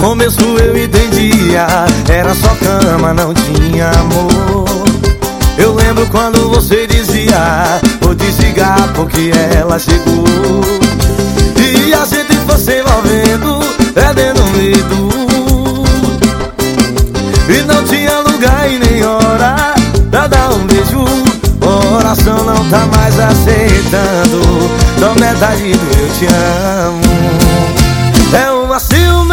começo eu entendia Era só cama, não tinha amor. Eu lembro quando você dizia Vou desligar porque ela chegou. E a gente foi se envolvendo Perdendo medo. E não tinha lugar e nem hora Pra dar um beijo. Coração não tá mais aceitando. Só metade do eu te amo. É uma ciumeira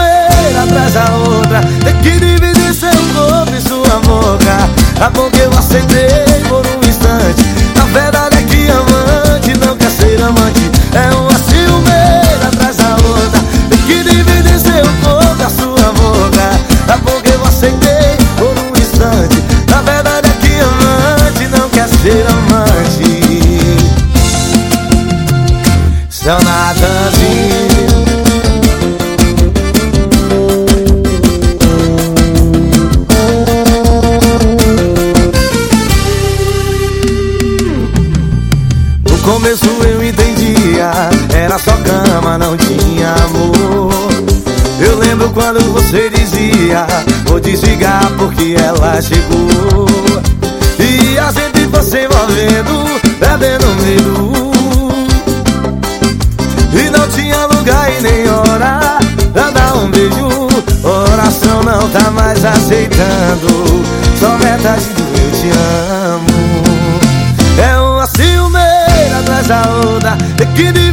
da outra Tem que dividir seu corpo e sua boca A que eu aceitei por um instante Na verdade é que amante não quer ser amante É uma ciumeira atrás da outra Tem que dividir seu corpo e a sua boca A que eu aceitei por um instante Na verdade é que amante não quer ser amante São nada começo eu entendia Era só cama, não tinha amor. Eu lembro quando você dizia Vou desligar porque ela chegou. E a gente foi se envolvendo Perdendo medo. E não tinha lugar e nem hora Pra dar um beijo. Coração não tá mais aceitando Só metade do eu te amo atrás da